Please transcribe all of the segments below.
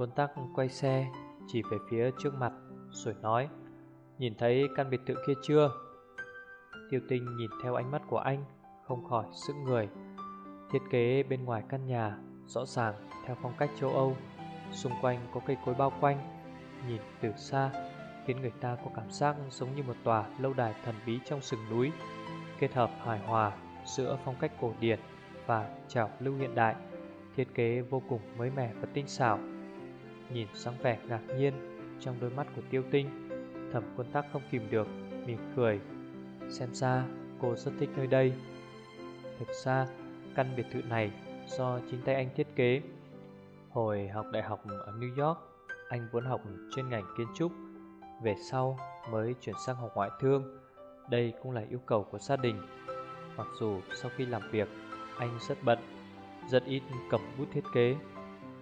quân tắc quay xe Chỉ về phía trước mặt, Rồi nói, Nhìn thấy căn biệt thự kia chưa? Tiêu tinh nhìn theo ánh mắt của anh, Không khỏi sững người. Thiết kế bên ngoài căn nhà Rõ ràng theo phong cách châu Âu, Xung quanh có cây cối bao quanh. Nhìn từ xa Khiến người ta có cảm giác giống như một tòa lâu đài thần bí trong sừng núi, Kết hợp hài hòa giữa phong cách cổ điển và trào lưu hiện đại, Thiết kế vô cùng mới mẻ và tinh xảo. Nhìn sáng vẻ ngạc nhiên trong đôi mắt của tiêu tinh. Thẩm quân tắc không kìm được, Mỉm cười. Xem ra cô rất thích nơi đây. Thực ra, căn biệt thự này Do chính tay anh thiết kế. Hồi học đại học ở New York, Anh muốn học chuyên ngành kiến trúc. Về sau mới chuyển sang học ngoại thương. Đây cũng là yêu cầu của gia đình. Mặc dù sau khi làm việc, Anh rất bận, Rất ít cầm bút thiết kế.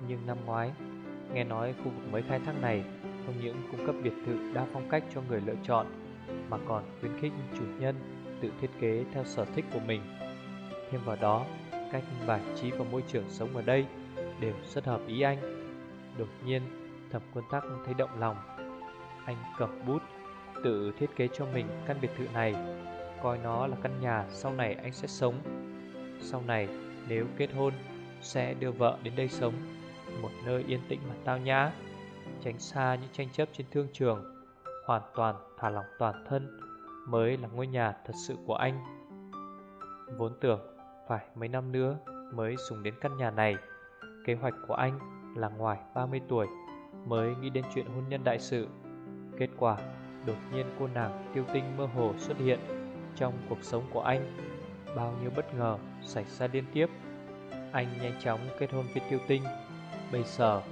Nhưng năm ngoái Nghe nói khu vực mới khai thác này không những cung cấp biệt thự đa phong cách cho người lựa chọn mà còn khuyến khích chủ nhân tự thiết kế theo sở thích của mình. Thêm vào đó, cách bài trí và môi trường sống ở đây đều rất hợp ý anh. Đột nhiên, thẩm quân tắc thấy động lòng. Anh cầm bút, tự thiết kế cho mình căn biệt thự này, coi nó là căn nhà sau này anh sẽ sống. Sau này, nếu kết hôn, sẽ đưa vợ đến đây sống, một nơi yên tĩnh mà tao nhã tránh xa những tranh chấp trên thương trường, hoàn toàn thả lỏng toàn thân mới là ngôi nhà thật sự của anh. Vốn tưởng phải mấy năm nữa mới dùng đến căn nhà này, kế hoạch của anh là ngoài 30 tuổi mới nghĩ đến chuyện hôn nhân đại sự. Kết quả, đột nhiên cô nàng tiêu tinh mơ hồ xuất hiện trong cuộc sống của anh. Bao nhiêu bất ngờ xảy ra liên tiếp. Anh nhanh chóng kết hôn với tiêu tinh. Bây giờ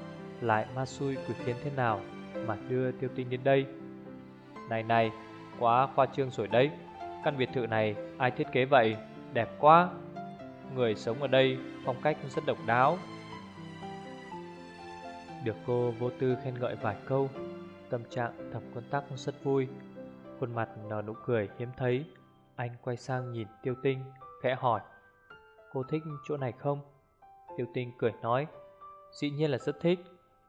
lại ma xui quỷ khiến thế nào mà đưa tiêu tinh đến đây. Này này, quá khoa trương rồi đấy. Căn biệt thự này ai thiết kế vậy? Đẹp quá. Người sống ở đây phong cách rất độc đáo. Được cô vô tư khen ngợi vài câu, tâm trạng thập quân tắc rất vui. Khuôn mặt nở nụ cười hiếm thấy. Anh quay sang nhìn tiêu tinh, khẽ hỏi. Cô thích chỗ này không? Tiêu tinh cười nói. Dĩ nhiên là rất thích.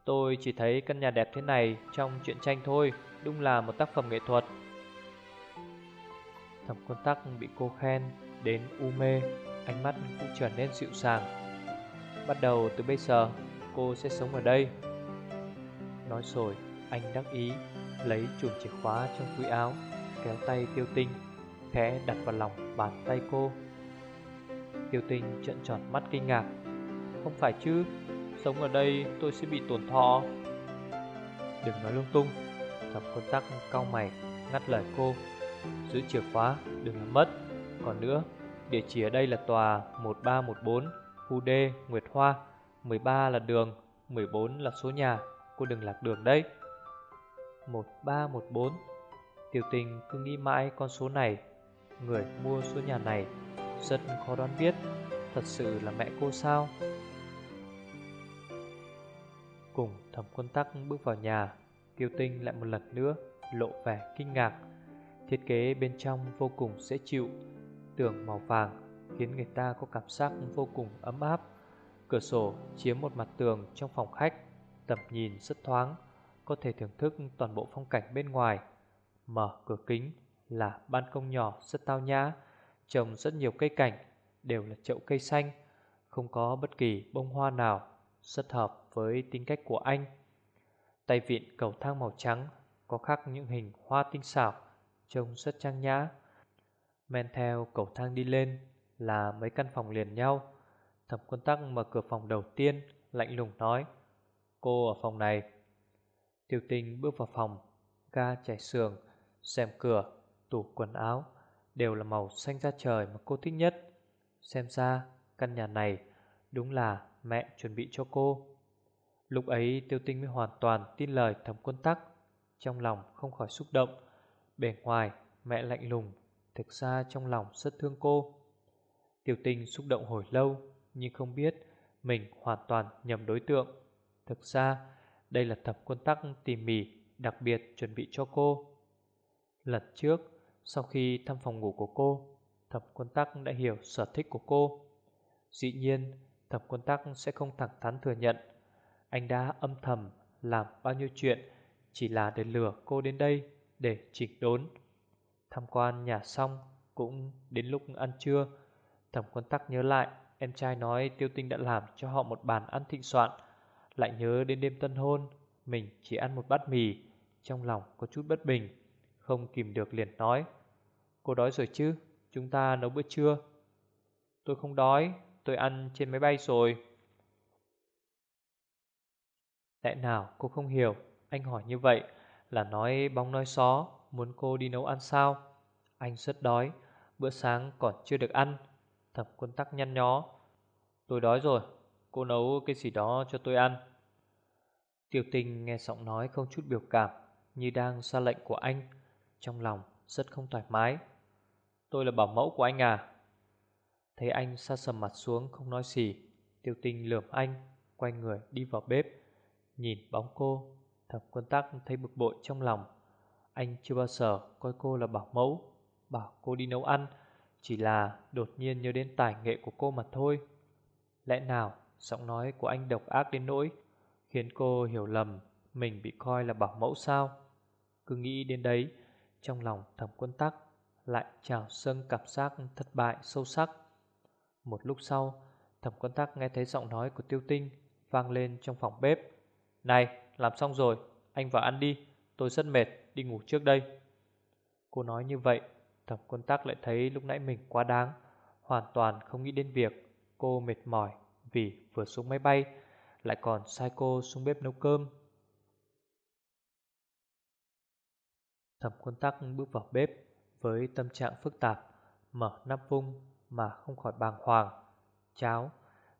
Tôi chỉ thấy căn nhà đẹp thế này trong truyện tranh thôi, đúng là một tác phẩm nghệ thuật. Thẩm quân tắc bị cô khen đến u mê, ánh mắt cũng trở nên dịu dàng. Bắt đầu từ bây giờ, cô sẽ sống ở đây. Nói rồi, anh đắc ý, lấy chùm chìa khóa trong túi áo, kéo tay tiêu tinh, khẽ đặt vào lòng bàn tay cô. Tiêu tinh trợn tròn mắt kinh ngạc. Không phải chứ, Sống ở đây tôi sẽ bị tổn thọ. Đừng nói lung tung Thập con tắc cau mày, Ngắt lời cô. Giữ chìa khóa, đừng làm mất. Còn nữa, địa chỉ ở đây là tòa 1314 Khu D, Nguyệt Hoa. 13 là đường 14 là số nhà. Cô đừng lạc đường đấy. 1314 Tiểu tình cứ nghĩ mãi con số này. Người mua số nhà này, Rất khó đoán biết. Thật sự là mẹ cô sao? Cùng thẩm quân tắc bước vào nhà Tiêu tinh lại một lần nữa lộ vẻ kinh ngạc. Thiết kế bên trong vô cùng dễ chịu, Tường màu vàng khiến người ta có cảm giác vô cùng ấm áp. Cửa sổ chiếm một mặt tường trong phòng khách, Tầm nhìn rất thoáng, Có thể thưởng thức toàn bộ phong cảnh bên ngoài. Mở cửa kính là ban công nhỏ rất tao nhã, Trồng rất nhiều cây cảnh, Đều là chậu cây xanh, Không có bất kỳ bông hoa nào. Rất hợp với tính cách của anh. Tay vịn cầu thang màu trắng có khắc những hình hoa tinh xảo, trông rất trang nhã. Men theo cầu thang đi lên là mấy căn phòng liền nhau. Thẩm quân tắc mở cửa phòng đầu tiên, lạnh lùng nói, cô ở phòng này. Tiểu tình bước vào phòng, ga chảy sườn, xem cửa, tủ quần áo, đều là màu xanh da trời mà cô thích nhất. Xem ra căn nhà này đúng là mẹ chuẩn bị cho cô. Lúc ấy tiêu tinh mới hoàn toàn tin lời thẩm quân tắc. Trong lòng không khỏi xúc động, Bề ngoài mẹ lạnh lùng, Thực ra trong lòng rất thương cô. Tiêu tinh xúc động hồi lâu, Nhưng không biết mình hoàn toàn nhầm đối tượng. Thực ra, đây là thẩm quân tắc tỉ mỉ Đặc biệt chuẩn bị cho cô. Lần trước, Sau khi thăm phòng ngủ của cô, Thẩm quân tắc đã hiểu sở thích của cô. Dĩ nhiên Thẩm quân tắc sẽ không thẳng thắn thừa nhận. Anh đã âm thầm làm bao nhiêu chuyện, Chỉ là để lừa cô đến đây Để chỉnh đốn. Tham quan nhà xong Cũng đến lúc ăn trưa. Thẩm quân tắc nhớ lại, Em trai nói tiêu tinh đã làm cho họ một bàn ăn thịnh soạn, Lại nhớ đến đêm tân hôn, Mình chỉ ăn một bát mì, Trong lòng có chút bất bình, Không kìm được liền nói, Cô đói rồi chứ? Chúng ta nấu bữa trưa. Tôi không đói. Tôi ăn trên máy bay rồi. Tại nào cô không hiểu Anh hỏi như vậy là nói bóng nói xó, Muốn cô đi nấu ăn sao? Anh rất đói, Bữa sáng còn chưa được ăn. Thẩm quân tắc nhăn nhó. Tôi đói rồi, Cô nấu cái gì đó cho tôi ăn. Tiểu tình nghe giọng nói không chút biểu cảm, Như đang ra lệnh của anh. Trong lòng rất không thoải mái. Tôi là bảo mẫu của anh à? Thấy anh xa sầm mặt xuống, không nói gì. Tiêu tinh lườm anh, Quay người đi vào bếp. Nhìn bóng cô Thẩm quân tắc thấy bực bội trong lòng. Anh chưa bao giờ coi cô là bảo mẫu, Bảo cô đi nấu ăn. Chỉ là đột nhiên nhớ đến tài nghệ của cô mà thôi. Lẽ nào giọng nói của anh độc ác đến nỗi Khiến cô hiểu lầm Mình bị coi là bảo mẫu sao? Cứ nghĩ đến đấy, Trong lòng thẩm quân tắc Lại trào dâng cảm giác thất bại sâu sắc. Một lúc sau, Thẩm quân tắc nghe thấy giọng nói của tiêu tinh Vang lên trong phòng bếp. Này, làm xong rồi, Anh vào ăn đi, Tôi rất mệt, đi ngủ trước đây. Cô nói như vậy, Thẩm quân tắc lại thấy lúc nãy mình quá đáng, Hoàn toàn không nghĩ đến việc Cô mệt mỏi vì vừa xuống máy bay, Lại còn sai cô xuống bếp nấu cơm. Thẩm quân tắc bước vào bếp Với tâm trạng phức tạp, Mở nắp vung mà không khỏi bàng hoàng. Cháo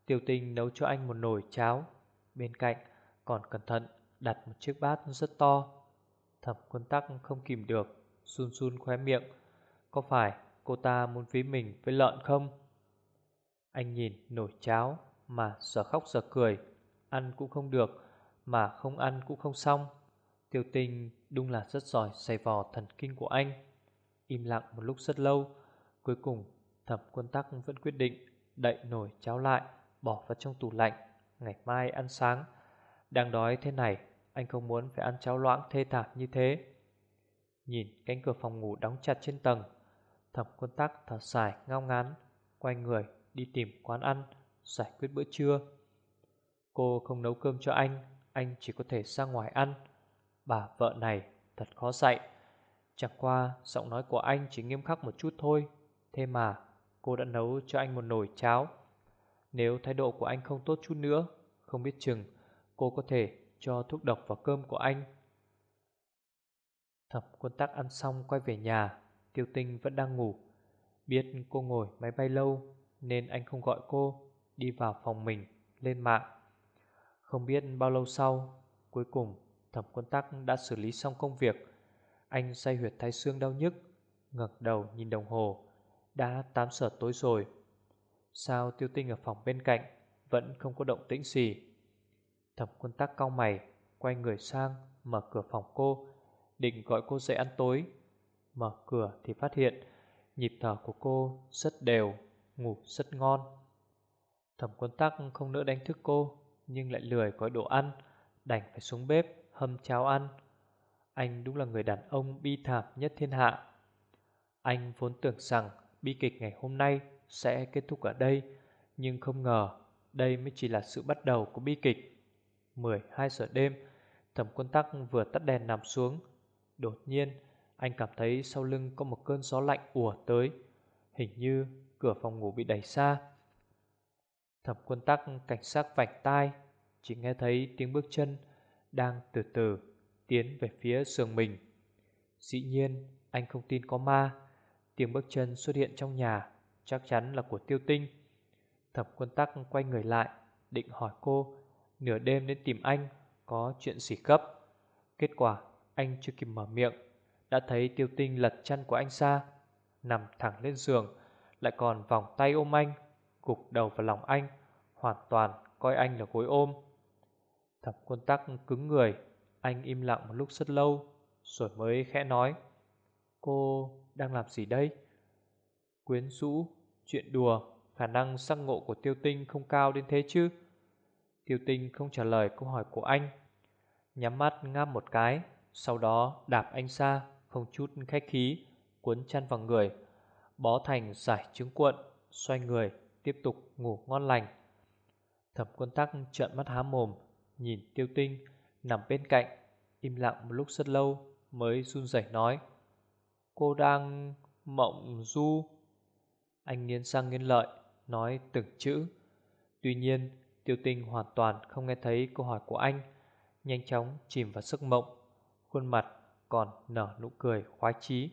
Tiểu tình nấu cho anh một nồi cháo. Bên cạnh còn cẩn thận đặt một chiếc bát rất to. Thẩm quân tắc không kìm được, Run run khóe miệng. Có phải cô ta muốn ví mình với lợn không? Anh nhìn nồi cháo mà sợ khóc sợ cười. Ăn cũng không được, Mà không ăn cũng không xong. Tiêu tình đúng là rất giỏi Xày vò thần kinh của anh. Im lặng một lúc rất lâu, Cuối cùng thẩm quân tắc vẫn quyết định Đậy nồi cháo lại, Bỏ vào trong tủ lạnh, Ngày mai ăn sáng. Đang đói thế này, Anh không muốn phải ăn cháo loãng thê thảm như thế. Nhìn cánh cửa phòng ngủ đóng chặt trên tầng Thẩm quân tắc thở dài ngao ngán, Quay người đi tìm quán ăn, Giải quyết bữa trưa. Cô không nấu cơm cho anh Anh chỉ có thể ra ngoài ăn. Bà vợ này thật khó dạy. Chẳng qua giọng nói của anh chỉ nghiêm khắc một chút thôi, Thế mà cô đã nấu cho anh một nồi cháo. Nếu thái độ của anh không tốt chút nữa, Không biết chừng, cô có thể cho thuốc độc vào cơm của anh. Thẩm quân tắc ăn xong quay về nhà, Tiêu tinh vẫn đang ngủ. Biết cô ngồi máy bay lâu, Nên anh không gọi cô, Đi vào phòng mình, lên mạng. Không biết bao lâu sau, Cuối cùng thẩm quân tắc đã xử lý xong công việc. Anh say huyệt thái xương đau nhức, ngẩng đầu nhìn đồng hồ. Đã 8 giờ tối rồi. Sao tiêu tinh ở phòng bên cạnh Vẫn không có động tĩnh gì? Thẩm quân tắc cau mày, Quay người sang mở cửa phòng cô, Định gọi cô dậy ăn tối. Mở cửa thì phát hiện Nhịp thở của cô rất đều, Ngủ rất ngon. Thẩm quân tắc không nỡ đánh thức cô, Nhưng lại lười gói đồ ăn, Đành phải xuống bếp hâm cháo ăn. Anh đúng là người đàn ông bi thảm nhất thiên hạ. Anh vốn tưởng rằng Bi kịch ngày hôm nay Sẽ kết thúc ở đây, Nhưng không ngờ Đây mới chỉ là sự bắt đầu của bi kịch. 12 giờ đêm, Thẩm quân tắc vừa tắt đèn nằm xuống. Đột nhiên, Anh cảm thấy sau lưng có một cơn gió lạnh ùa tới, Hình như cửa phòng ngủ bị đẩy xa Thẩm quân tắc cảnh sát vạch tai, Chỉ nghe thấy tiếng bước chân Đang từ từ tiến về phía giường mình. Dĩ nhiên, anh không tin có ma Tiếng bước chân xuất hiện trong nhà, chắc chắn là của tiêu tinh. Thập quân tắc quay người lại, Định hỏi cô, Nửa đêm đến tìm anh, Có chuyện gì cấp Kết quả, anh chưa kịp mở miệng, Đã thấy tiêu tinh lật chân của anh ra, Nằm thẳng lên giường, Lại còn vòng tay ôm anh, Gục đầu vào lòng anh, Hoàn toàn coi anh là gối ôm. Thập quân tắc cứng người, Anh im lặng một lúc rất lâu, Rồi mới khẽ nói, Cô đang làm gì đây? Quyến rũ, chuyện đùa Khả năng sang ngộ của tiêu tinh không cao đến thế chứ? Tiêu tinh không trả lời câu hỏi của anh. Nhắm mắt ngáp một cái Sau đó đạp anh xa Không chút khách khí Cuốn chăn vào người. Bó thành giải trứng cuộn Xoay người tiếp tục ngủ ngon lành. Thẩm quân tắc trợn mắt há mồm Nhìn tiêu tinh Nằm bên cạnh Im lặng một lúc rất lâu Mới run rẩy nói. Cô đang mộng du. Anh nghiến sang nghiến lợi, Nói từng chữ. Tuy nhiên, tiêu tinh hoàn toàn không nghe thấy câu hỏi của anh. Nhanh chóng chìm vào giấc mộng, Khuôn mặt còn nở nụ cười khoái chí.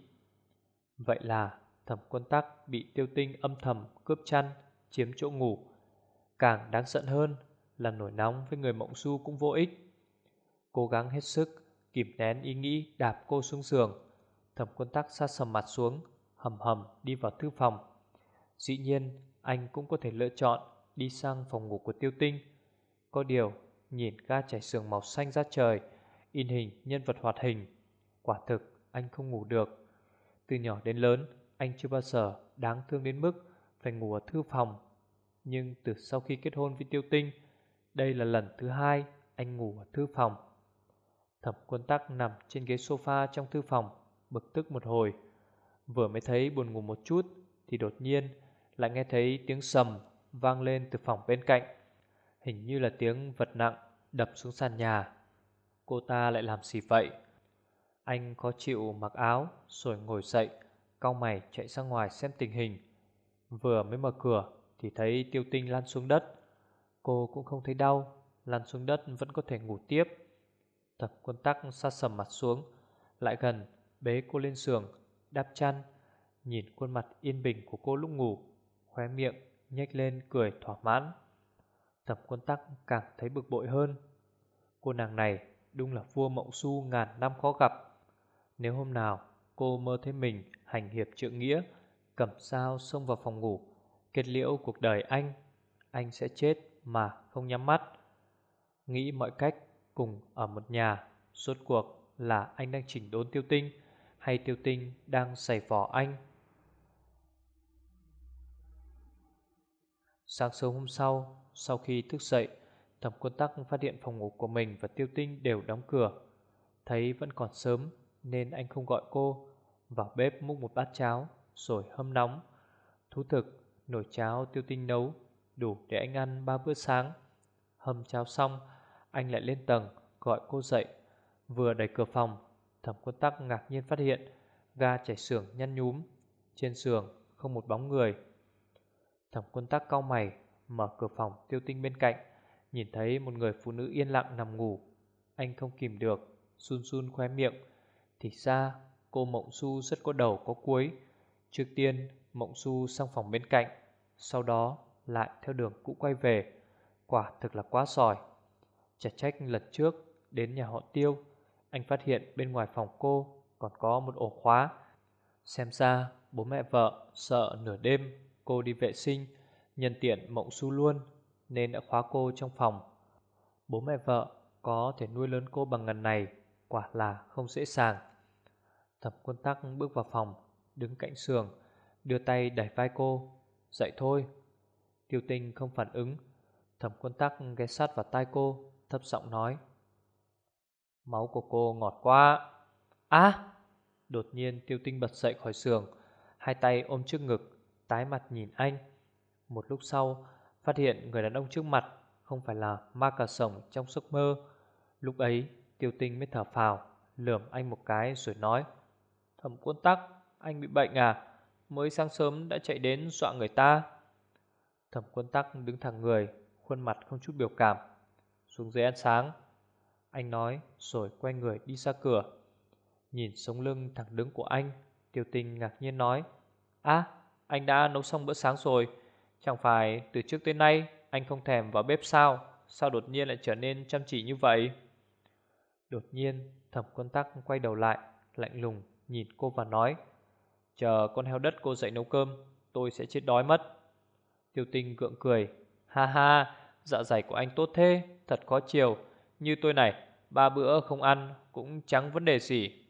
Vậy là thẩm quân tắc bị tiêu tinh âm thầm cướp chăn, Chiếm chỗ ngủ. Càng đáng giận hơn là nổi nóng với người mộng du cũng vô ích. Cố gắng hết sức kìm nén ý nghĩ đạp cô xuống giường. Thẩm quân tắc sát sầm mặt xuống, Hầm hầm đi vào thư phòng. Dĩ nhiên, anh cũng có thể lựa chọn Đi sang phòng ngủ của tiêu tinh. Có điều, Nhìn ga trải sườn màu xanh ra trời, In hình nhân vật hoạt hình, Quả thực anh không ngủ được. Từ nhỏ đến lớn, Anh chưa bao giờ đáng thương đến mức Phải ngủ ở thư phòng. Nhưng từ sau khi kết hôn với tiêu tinh, Đây là lần thứ hai Anh ngủ ở thư phòng. Thẩm quân tắc nằm trên ghế sofa trong thư phòng. Bực tức một hồi. Vừa mới thấy buồn ngủ một chút Thì đột nhiên lại nghe thấy tiếng sầm Vang lên từ phòng bên cạnh. Hình như là tiếng vật nặng Đập xuống sàn nhà. Cô ta lại làm gì vậy? Anh có chịu mặc áo, Rồi ngồi dậy, Cau mày chạy ra ngoài xem tình hình. Vừa mới mở cửa Thì thấy tiêu tinh lăn xuống đất. Cô cũng không thấy đau, Lăn xuống đất vẫn có thể ngủ tiếp. Thập quân tắc sát sầm mặt xuống, Lại gần bế cô lên giường, Đắp chăn, Nhìn khuôn mặt yên bình của cô lúc ngủ, Khóe miệng nhếch lên cười thỏa mãn. Thẩm quân tắc càng thấy bực bội hơn. Cô nàng này đúng là vua mộng su ngàn năm khó gặp. Nếu hôm nào cô mơ thấy mình hành hiệp trượng nghĩa, Cầm sao xông vào phòng ngủ, Kết liễu cuộc đời anh Anh sẽ chết mà không nhắm mắt. Nghĩ mọi cách cùng ở một nhà, Suốt cuộc là anh đang chỉnh đốn tiêu tinh hay tiêu tinh đang xảy vỏ anh? Sáng sớm hôm sau Sau khi thức dậy, Thẩm quân tắc phát hiện phòng ngủ của mình Và tiêu tinh đều đóng cửa. Thấy vẫn còn sớm Nên anh không gọi cô, Vào bếp múc một bát cháo Rồi hâm nóng. Thú thực, nồi cháo tiêu tinh nấu Đủ để anh ăn ba bữa sáng. Hâm cháo xong, Anh lại lên tầng gọi cô dậy. Vừa đẩy cửa phòng Thẩm quân tắc ngạc nhiên phát hiện, Ga chảy xưởng nhăn nhúm. Trên xưởng không một bóng người. Thẩm quân tắc cau mày, Mở cửa phòng tiêu tinh bên cạnh, Nhìn thấy một người phụ nữ yên lặng nằm ngủ. Anh không kìm được, Run run khoe miệng. Thì ra, cô Mộng Su rất có đầu, có cuối. Trước tiên, Mộng Su sang phòng bên cạnh, Sau đó lại theo đường cũ quay về. Quả thực là quá sỏi Chả trách lần trước Đến nhà họ tiêu anh phát hiện bên ngoài phòng cô Còn có một ổ khóa. Xem ra bố mẹ vợ sợ nửa đêm cô đi vệ sinh, Nhân tiện mộng su luôn, Nên đã khóa cô trong phòng. Bố mẹ vợ có thể nuôi lớn cô bằng ngần này Quả là không dễ dàng. Thập quân tắc bước vào phòng, Đứng cạnh giường, Đưa tay đẩy vai cô, Dậy thôi. Tiêu tinh không phản ứng. Thẩm quân tắc ghé sát vào tai cô, Thấp giọng nói Máu của cô ngọt quá. Á Đột nhiên tiêu tinh bật dậy khỏi giường Hai tay ôm trước ngực, Tái mặt nhìn anh. Một lúc sau, Phát hiện người đàn ông trước mặt Không phải là ma cà sổng trong giấc mơ. Lúc ấy, tiêu tinh mới thở phào, Lườm anh một cái rồi nói, Thẩm quân tắc, Anh bị bệnh à? Mới sáng sớm đã chạy đến dọa người ta. Thẩm quân tắc đứng thẳng người, Khuôn mặt không chút biểu cảm, Xuống dưới ăn sáng. Anh nói, rồi quay người đi ra cửa. Nhìn sống lưng thẳng đứng của anh, Tiêu tinh ngạc nhiên nói, a, anh đã nấu xong bữa sáng rồi. Chẳng phải từ trước tới nay Anh không thèm vào bếp sao? Sao đột nhiên lại trở nên chăm chỉ như vậy? Đột nhiên, Thẩm quân tắc quay đầu lại, Lạnh lùng nhìn cô và nói, Chờ con heo đất cô dậy nấu cơm, Tôi sẽ chết đói mất. Tiêu tinh gượng cười, Ha ha Dạ dày của anh tốt thế, Thật khó chiều. Như tôi này Ba bữa không ăn Cũng chẳng vấn đề gì.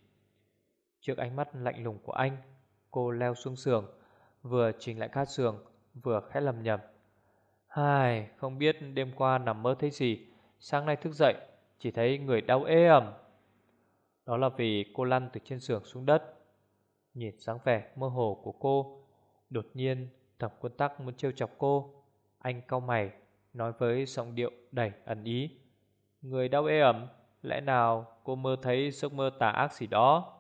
Trước ánh mắt lạnh lùng của anh Cô leo xuống giường Vừa chỉnh lại cát giường Vừa khẽ lầm nhầm. Hai, không biết đêm qua nằm mơ thấy gì Sáng nay thức dậy Chỉ thấy người đau ê ẩm. Đó là vì cô lăn từ trên giường xuống đất. Nhìn dáng vẻ mơ hồ của cô Đột nhiên thẩm quân tắc muốn trêu chọc cô. Anh cau mày Nói với giọng điệu đầy ẩn ý. Người đau ê ẩm, Lẽ nào cô mơ thấy giấc mơ tà ác gì đó?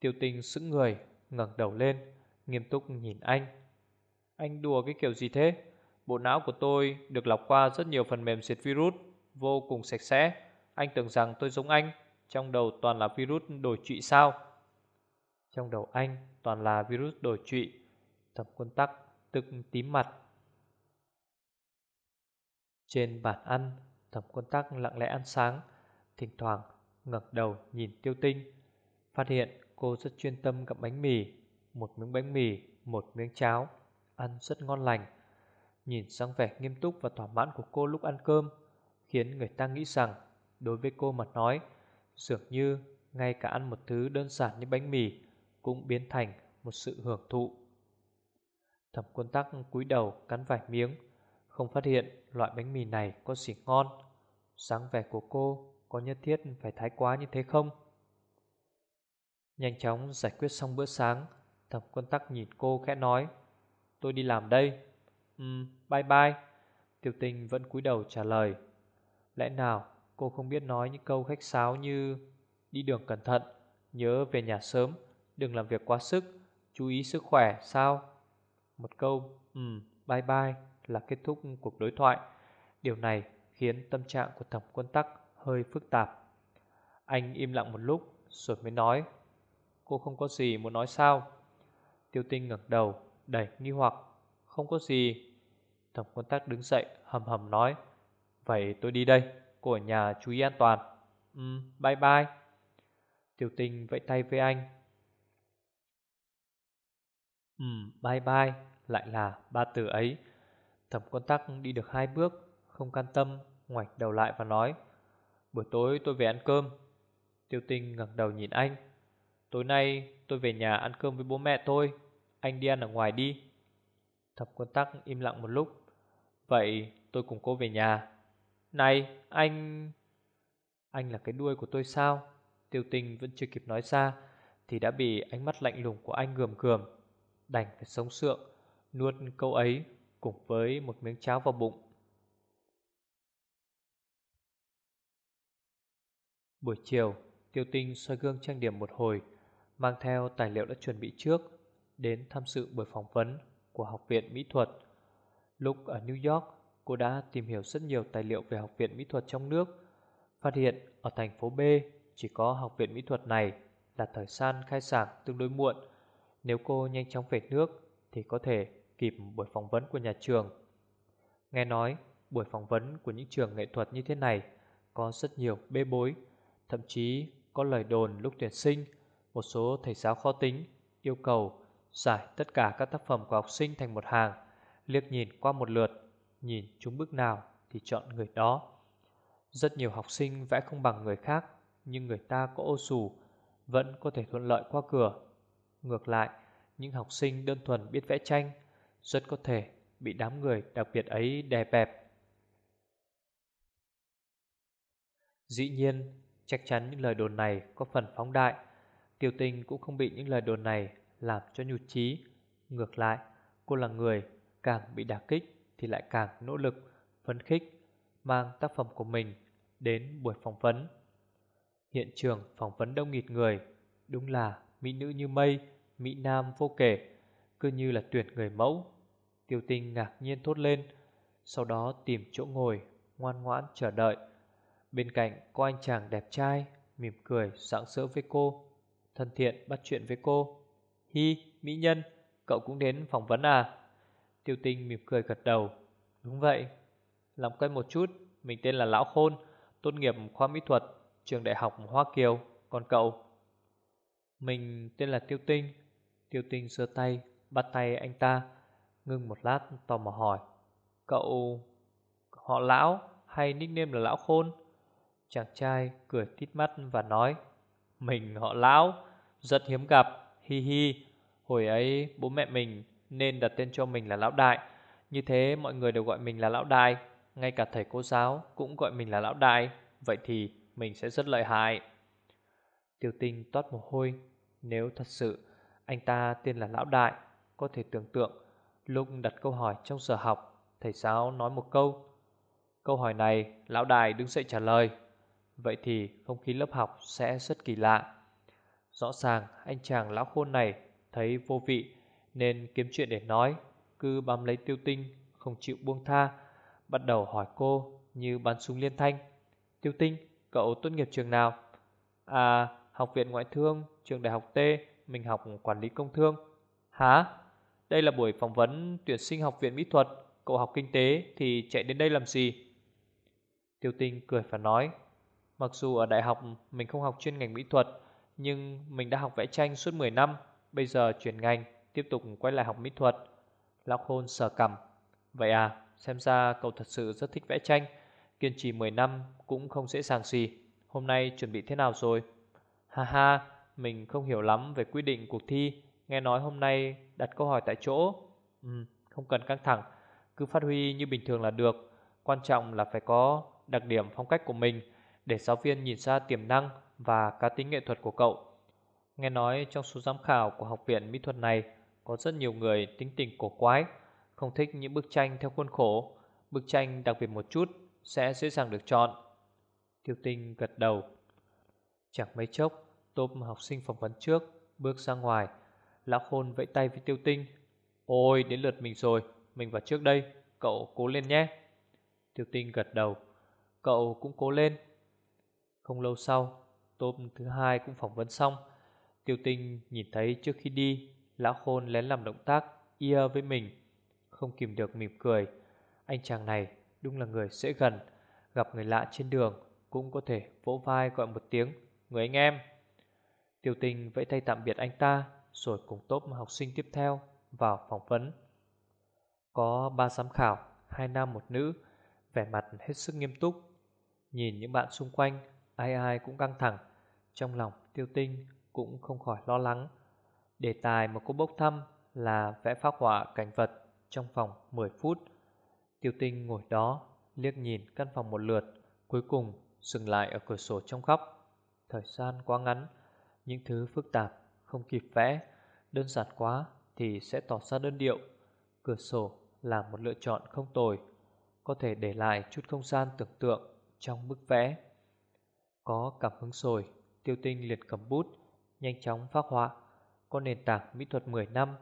Tiêu tình sững người, ngẩng đầu lên, Nghiêm túc nhìn anh. Anh đùa cái kiểu gì thế? Bộ não của tôi được lọc qua rất nhiều phần mềm diệt virus, Vô cùng sạch sẽ. Anh tưởng rằng tôi giống anh, Trong đầu toàn là virus đổi trụy sao? Trong đầu anh toàn là virus đổi trụy Thẩm quân tắc tức tím mặt. Trên bàn ăn Thẩm quân tắc lặng lẽ ăn sáng Thỉnh thoảng ngẩng đầu nhìn tiêu tinh Phát hiện cô rất chuyên tâm gặm bánh mì Một miếng bánh mì, một miếng cháo Ăn rất ngon lành. Nhìn sang vẻ nghiêm túc và thỏa mãn của cô lúc ăn cơm Khiến người ta nghĩ rằng Đối với cô mà nói Dường như ngay cả ăn một thứ đơn giản như bánh mì Cũng biến thành một sự hưởng thụ. Thẩm quân tắc cúi đầu cắn vài miếng Không phát hiện loại bánh mì này có gì ngon. Sáng vẻ của cô có nhất thiết phải thái quá như thế không? Nhanh chóng giải quyết xong bữa sáng Thẩm quân tắc nhìn cô khẽ nói Tôi đi làm đây. Ừ, bye bye. Tiểu tình vẫn cúi đầu trả lời. Lẽ nào cô không biết nói những câu khách sáo như Đi đường cẩn thận Nhớ về nhà sớm Đừng làm việc quá sức Chú ý sức khỏe sao Một câu ừ, bye bye Là kết thúc cuộc đối thoại. Điều này khiến tâm trạng của thẩm quân tắc hơi phức tạp. Anh im lặng một lúc Rồi mới nói, Cô không có gì muốn nói sao? Tiêu tinh ngẩng đầu Đẩy nghi hoặc, Không có gì. Thẩm quân tắc đứng dậy, hầm hầm nói, Vậy tôi đi đây, Cô ở nhà chú ý an toàn. Ừ bye bye. Tiêu tinh vẫy tay với anh. Ừ bye bye. Lại là ba từ ấy. Thẩm quân tắc đi được hai bước không can tâm, ngoảnh đầu lại và nói, Buổi tối tôi về ăn cơm. Tiêu tinh ngẩng đầu nhìn anh, Tối nay tôi về nhà ăn cơm với bố mẹ tôi, Anh đi ăn ở ngoài đi. Thập quân tắc im lặng một lúc, Vậy tôi cùng cô về nhà. Này, anh Anh là cái đuôi của tôi sao? Tiêu Tinh vẫn chưa kịp nói ra Thì đã bị ánh mắt lạnh lùng của anh gườm gườm, Đành phải sống sượng, Nuốt câu ấy Cùng với một miếng cháo vào bụng. Buổi chiều, Tiêu tinh soi gương trang điểm một hồi, Mang theo tài liệu đã chuẩn bị trước, Đến tham dự buổi phỏng vấn Của Học viện Mỹ thuật. Lúc ở New York, Cô đã tìm hiểu rất nhiều tài liệu về Học viện Mỹ thuật trong nước. Phát hiện ở thành phố B Chỉ có Học viện Mỹ thuật này Là thời gian khai giảng tương đối muộn. Nếu cô nhanh chóng về nước Thì có thể kịp buổi phỏng vấn của nhà trường. Nghe nói buổi phỏng vấn của những trường nghệ thuật như thế này Có rất nhiều bê bối Thậm chí có lời đồn lúc tuyển sinh một số thầy giáo khó tính yêu cầu giải tất cả các tác phẩm của học sinh thành một hàng, liếc nhìn qua một lượt, nhìn chúng bước nào thì chọn người đó. Rất nhiều học sinh vẽ không bằng người khác, nhưng người ta có ô sù, vẫn có thể thuận lợi qua cửa. Ngược lại, những học sinh đơn thuần biết vẽ tranh, rất có thể bị đám người đặc biệt ấy đè bẹp. Dĩ nhiên, chắc chắn những lời đồn này có phần phóng đại, Tiêu Tinh cũng không bị những lời đồn này làm cho nhụt chí. Ngược lại, cô là người càng bị đả kích thì lại càng nỗ lực, phấn khích, mang tác phẩm của mình đến buổi phỏng vấn. Hiện trường phỏng vấn đông nghịt người, đúng là mỹ nữ như mây, mỹ nam vô kể, cứ như là tuyển người mẫu. Tiêu tinh ngạc nhiên thốt lên, sau đó tìm chỗ ngồi, ngoan ngoãn chờ đợi. Bên cạnh có anh chàng đẹp trai, mỉm cười, sảng sỡ với cô thân thiện bắt chuyện với cô. Hi, mỹ nhân, cậu cũng đến phỏng vấn à? Tiêu tinh mỉm cười gật đầu. Đúng vậy. Làm quen một chút, mình tên là Lão Khôn, tốt nghiệp khoa mỹ thuật, trường đại học Hoa Kiều. Còn cậu? Mình tên là Tiêu tinh. Tiêu tinh giơ tay, bắt tay anh ta. Ngưng một lát tò mò hỏi. Cậu họ Lão hay nickname là Lão Khôn? Chàng trai cười tít mắt và nói, Mình họ Lão, Rất hiếm gặp. Hi hi, Hồi ấy bố mẹ mình nên đặt tên cho mình là Lão Đại. Như thế mọi người đều gọi mình là Lão Đại, Ngay cả thầy cô giáo cũng gọi mình là Lão Đại. Vậy thì mình sẽ rất lợi hại. Tiêu tinh toát mồ hôi, Nếu thật sự anh ta tên là Lão Đại, Có thể tưởng tượng, Lúc đặt câu hỏi trong giờ học, Thầy giáo nói một câu. Câu hỏi này Lão Đại đứng dậy trả lời. Vậy thì không khí lớp học sẽ rất kỳ lạ Rõ ràng anh chàng lão khôn này thấy vô vị Nên kiếm chuyện để nói Cứ bám lấy tiêu tinh Không chịu buông tha Bắt đầu hỏi cô như bắn súng liên thanh Tiêu tinh, cậu tốt nghiệp trường nào? À, học viện ngoại thương, trường đại học T Mình học quản lý công thương Hả? Đây là buổi phỏng vấn tuyển sinh học viện mỹ thuật Cậu học kinh tế thì chạy đến đây làm gì? Tiêu tinh cười và nói Mặc dù ở đại học mình không học chuyên ngành mỹ thuật, Nhưng mình đã học vẽ tranh suốt 10 năm, Bây giờ chuyển ngành, Tiếp tục quay lại học mỹ thuật. Lão Khôn sờ cầm Vậy à xem ra cậu thật sự rất thích vẽ tranh, Kiên trì 10 năm cũng không dễ dàng gì. Hôm nay chuẩn bị thế nào rồi? Ha ha, Mình không hiểu lắm về quy định cuộc thi, Nghe nói hôm nay đặt câu hỏi tại chỗ. Ừ không cần căng thẳng, Cứ phát huy như bình thường là được, Quan trọng là phải có đặc điểm phong cách của mình để giáo viên nhìn ra tiềm năng và cá tính nghệ thuật của cậu. Nghe nói trong số giám khảo của học viện mỹ thuật này có rất nhiều người tính tình cổ quái, không thích những bức tranh theo khuôn khổ, bức tranh đặc biệt một chút sẽ dễ dàng được chọn. Tiêu tinh gật đầu. Chẳng mấy chốc, tốp học sinh phỏng vấn trước bước ra ngoài. Lão Khôn vẫy tay với Tiêu tinh. Ôi, đến lượt mình rồi, mình vào trước đây, cậu cố lên nhé. Tiêu tinh gật đầu. Cậu cũng cố lên. Không lâu sau, tốp thứ hai cũng phỏng vấn xong. Tiêu tinh nhìn thấy trước khi đi, lão khôn lén làm động tác ia với mình. Không kìm được mỉm cười. Anh chàng này đúng là người dễ gần. Gặp người lạ trên đường cũng có thể vỗ vai gọi một tiếng. Người anh em. Tiêu tinh vẫy tay tạm biệt anh ta rồi cùng tốp học sinh tiếp theo vào phỏng vấn. Có ba giám khảo, hai nam một nữ, vẻ mặt hết sức nghiêm túc. Nhìn những bạn xung quanh Ai ai cũng căng thẳng, Trong lòng tiêu tinh cũng không khỏi lo lắng. Đề tài mà cô bốc thăm là vẽ phác họa cảnh vật trong phòng 10 phút. Tiêu tinh ngồi đó, liếc nhìn căn phòng một lượt, Cuối cùng dừng lại ở cửa sổ trong góc. Thời gian quá ngắn, Những thứ phức tạp, không kịp vẽ, Đơn giản quá thì sẽ tỏ ra đơn điệu. Cửa sổ là một lựa chọn không tồi, Có thể để lại chút không gian tưởng tượng trong bức vẽ có cảm hứng rồi, tiêu tinh liệt cầm bút, nhanh chóng phát họa, có nền tảng mỹ thuật 10 năm.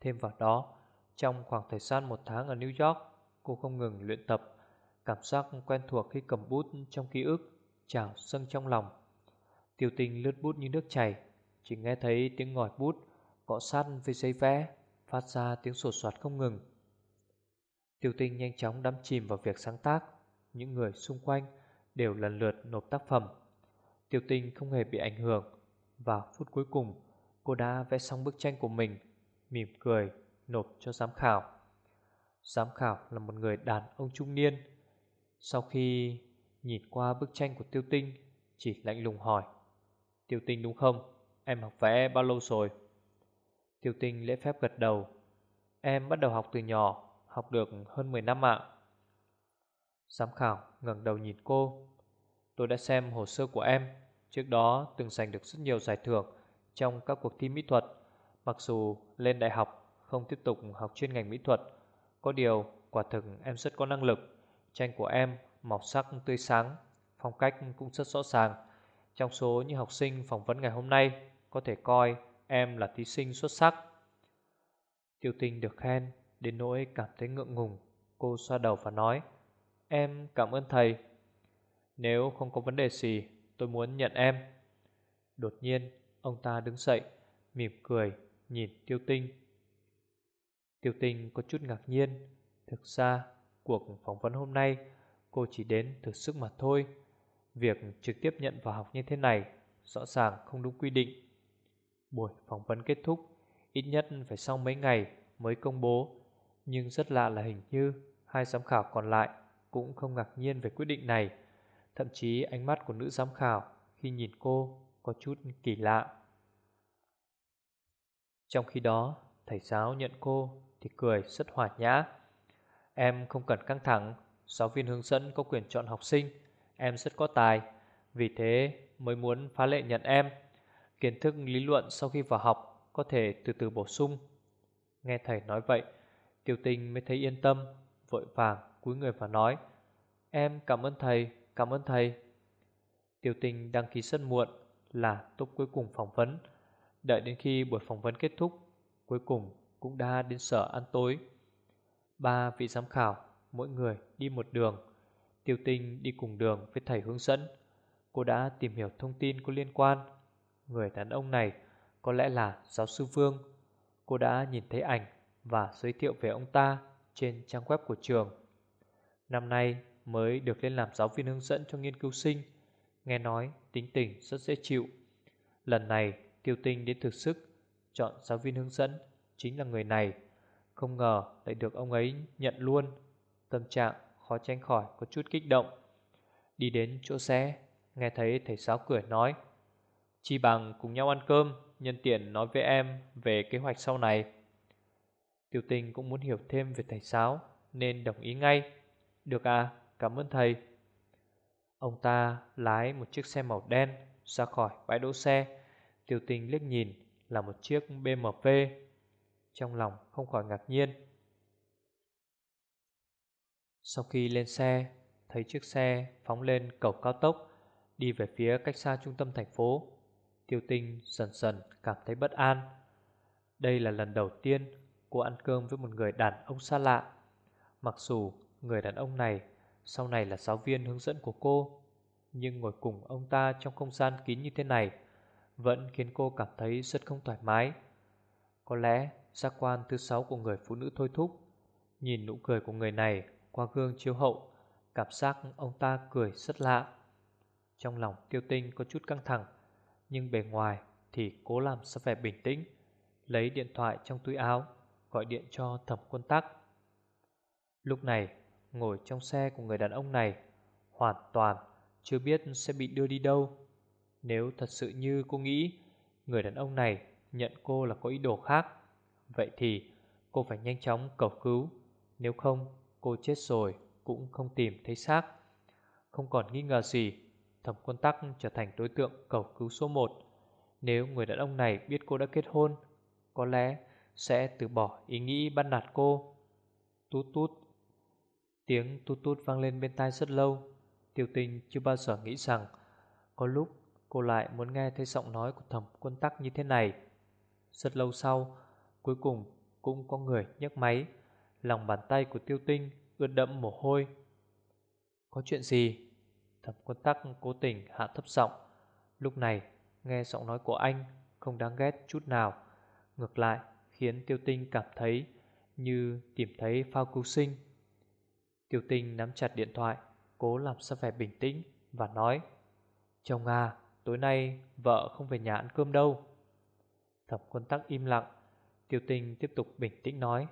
Thêm vào đó, trong khoảng thời gian một tháng ở New York, cô không ngừng luyện tập, cảm giác quen thuộc khi cầm bút trong ký ức, trào dâng trong lòng. Tiêu tinh lướt bút như nước chảy, chỉ nghe thấy tiếng ngòi bút, cọ sát với giấy vẽ, phát ra tiếng sột soạt không ngừng. Tiêu tinh nhanh chóng đắm chìm vào việc sáng tác, những người xung quanh đều lần lượt nộp tác phẩm. Tiêu tinh không hề bị ảnh hưởng. Vào phút cuối cùng, cô đã vẽ xong bức tranh của mình, mỉm cười, nộp cho giám khảo. Giám khảo là một người đàn ông trung niên. Sau khi nhìn qua bức tranh của tiêu tinh, chỉ lạnh lùng hỏi. Tiêu tinh đúng không? Em học vẽ bao lâu rồi? Tiêu tinh lễ phép gật đầu. Em bắt đầu học từ nhỏ, học được hơn 10 năm ạ. Giám khảo ngẩng đầu nhìn cô. Tôi đã xem hồ sơ của em. Trước đó từng giành được rất nhiều giải thưởng Trong các cuộc thi mỹ thuật. Mặc dù lên đại học Không tiếp tục học chuyên ngành mỹ thuật, Có điều quả thực em rất có năng lực. Tranh của em màu sắc tươi sáng, Phong cách cũng rất rõ ràng. Trong số những học sinh phỏng vấn ngày hôm nay, Có thể coi em là thí sinh xuất sắc. Tiêu tinh được khen, Đến nỗi cảm thấy ngượng ngùng. Cô xoa đầu và nói Em cảm ơn thầy. Nếu không có vấn đề gì, Tôi muốn nhận em. Đột nhiên, ông ta đứng dậy, Mỉm cười, nhìn tiêu tinh. Tiêu tinh có chút ngạc nhiên. Thực ra, cuộc phỏng vấn hôm nay, Cô chỉ đến thử sức mà thôi. Việc trực tiếp nhận vào học như thế này, Rõ ràng không đúng quy định. Buổi phỏng vấn kết thúc, Ít nhất phải sau mấy ngày mới công bố, Nhưng rất lạ là hình như Hai giám khảo còn lại cũng không ngạc nhiên về quyết định này. Thậm chí ánh mắt của nữ giám khảo Khi nhìn cô có chút kỳ lạ. Trong khi đó, Thầy giáo nhận cô Thì cười rất hòa nhã. Em không cần căng thẳng, Giáo viên hướng dẫn có quyền chọn học sinh, Em rất có tài, Vì thế mới muốn phá lệ nhận em. Kiến thức lý luận sau khi vào học Có thể từ từ bổ sung. Nghe thầy nói vậy Tiêu tinh mới thấy yên tâm, Vội vàng cúi người và nói Em cảm ơn thầy, cảm ơn thầy. Tiểu tình đăng ký rất muộn Là tốt cuối cùng phỏng vấn. Đợi đến khi buổi phỏng vấn kết thúc Cuối cùng cũng đã đến sở ăn tối. Ba vị giám khảo Mỗi người đi một đường. Tiểu tình đi cùng đường với thầy hướng dẫn. Cô đã tìm hiểu thông tin có liên quan. Người đàn ông này Có lẽ là giáo sư Vương. Cô đã nhìn thấy ảnh Và giới thiệu về ông ta Trên trang web của trường. Năm nay mới được lên làm giáo viên hướng dẫn cho nghiên cứu sinh. Nghe nói, tính tình rất dễ chịu. Lần này tiêu tinh đến thực sức, Chọn giáo viên hướng dẫn, Chính là người này. Không ngờ lại được ông ấy nhận luôn. Tâm trạng khó tránh khỏi có chút kích động. Đi đến chỗ xe, Nghe thấy thầy giáo cười nói, Chi bằng cùng nhau ăn cơm, Nhân tiện nói với em về kế hoạch sau này. Tiêu Tinh cũng muốn hiểu thêm về thầy giáo, Nên đồng ý ngay. Được à, cảm ơn thầy. Ông ta lái một chiếc xe màu đen Ra khỏi bãi đỗ xe. Tiểu tình liếc nhìn là một chiếc BMW Trong lòng không khỏi ngạc nhiên. Sau khi lên xe Thấy chiếc xe phóng lên cầu cao tốc Đi về phía cách xa trung tâm thành phố Tiêu tinh dần dần cảm thấy bất an. Đây là lần đầu tiên cô ăn cơm với một người đàn ông xa lạ. Mặc dù người đàn ông này. Sau này là giáo viên hướng dẫn của cô. Nhưng ngồi cùng ông ta trong không gian kín như thế này Vẫn khiến cô cảm thấy rất không thoải mái. Có lẽ giác quan thứ sáu của người phụ nữ thôi thúc, Nhìn nụ cười của người này qua gương chiếu hậu, Cảm giác ông ta cười rất lạ. Trong lòng tiêu tinh có chút căng thẳng, Nhưng bề ngoài thì cố làm sao vẻ bình tĩnh, Lấy điện thoại trong túi áo, Gọi điện cho thẩm quân tắc. Lúc này ngồi trong xe của người đàn ông này, Hoàn toàn chưa biết sẽ bị đưa đi đâu. Nếu thật sự như cô nghĩ, Người đàn ông này nhận cô là có ý đồ khác, Vậy thì cô phải nhanh chóng cầu cứu. Nếu không, cô chết rồi cũng không tìm thấy xác. Không còn nghi ngờ gì, Thẩm quân tắc trở thành đối tượng cầu cứu số 1 Nếu người đàn ông này biết cô đã kết hôn, Có lẽ sẽ từ bỏ ý nghĩ bắt nạt cô. Tút tút Tiếng tút tút vang lên bên tai rất lâu. Tiêu tình chưa bao giờ nghĩ rằng Có lúc cô lại muốn nghe thấy giọng nói của thẩm quân tắc như thế này. Rất lâu sau, Cuối cùng cũng có người nhấc máy. Lòng bàn tay của tiêu tinh ướt đẫm mồ hôi. Có chuyện gì? Thẩm quân tắc cố tình hạ thấp giọng. Lúc này, nghe giọng nói của anh Không đáng ghét chút nào. Ngược lại, khiến tiêu tinh cảm thấy Như tìm thấy phao cứu sinh. Tiêu tinh nắm chặt điện thoại, Cố làm sao vẻ bình tĩnh Và nói, Chồng à tối nay vợ không về nhà ăn cơm đâu. Thẩm quân tắc im lặng. Tiêu tinh tiếp tục bình tĩnh nói,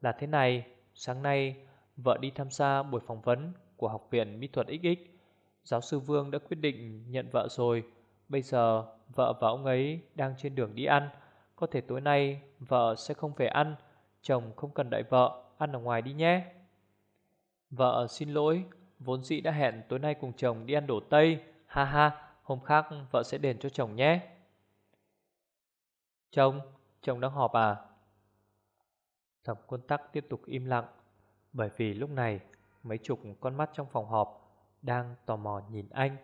Là thế này, Sáng nay vợ đi tham gia buổi phỏng vấn Của học viện mỹ thuật XX Giáo sư Vương đã quyết định nhận vợ rồi. Bây giờ vợ và ông ấy đang trên đường đi ăn. Có thể tối nay vợ sẽ không về ăn. Chồng không cần đợi vợ, Ăn ở ngoài đi nhé. Vợ, xin lỗi, Vốn dĩ đã hẹn tối nay cùng chồng đi ăn đổ Tây. Ha ha, Hôm khác vợ sẽ đền cho chồng nhé. Chồng Chồng đang họp à? Thẩm quân tắc tiếp tục im lặng, Bởi vì lúc này Mấy chục con mắt trong phòng họp Đang tò mò nhìn anh.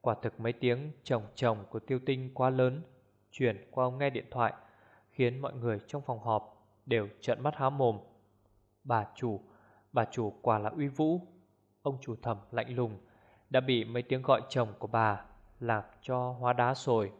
Quả thực mấy tiếng chồng chồng của tiêu tinh quá lớn, Chuyển qua ông nghe điện thoại, Khiến mọi người trong phòng họp Đều trợn mắt há mồm. Bà chủ Bà chủ quả là uy vũ. Ông chủ thẩm lạnh lùng, Đã bị mấy tiếng gọi chồng của bà Làm cho hóa đá rồi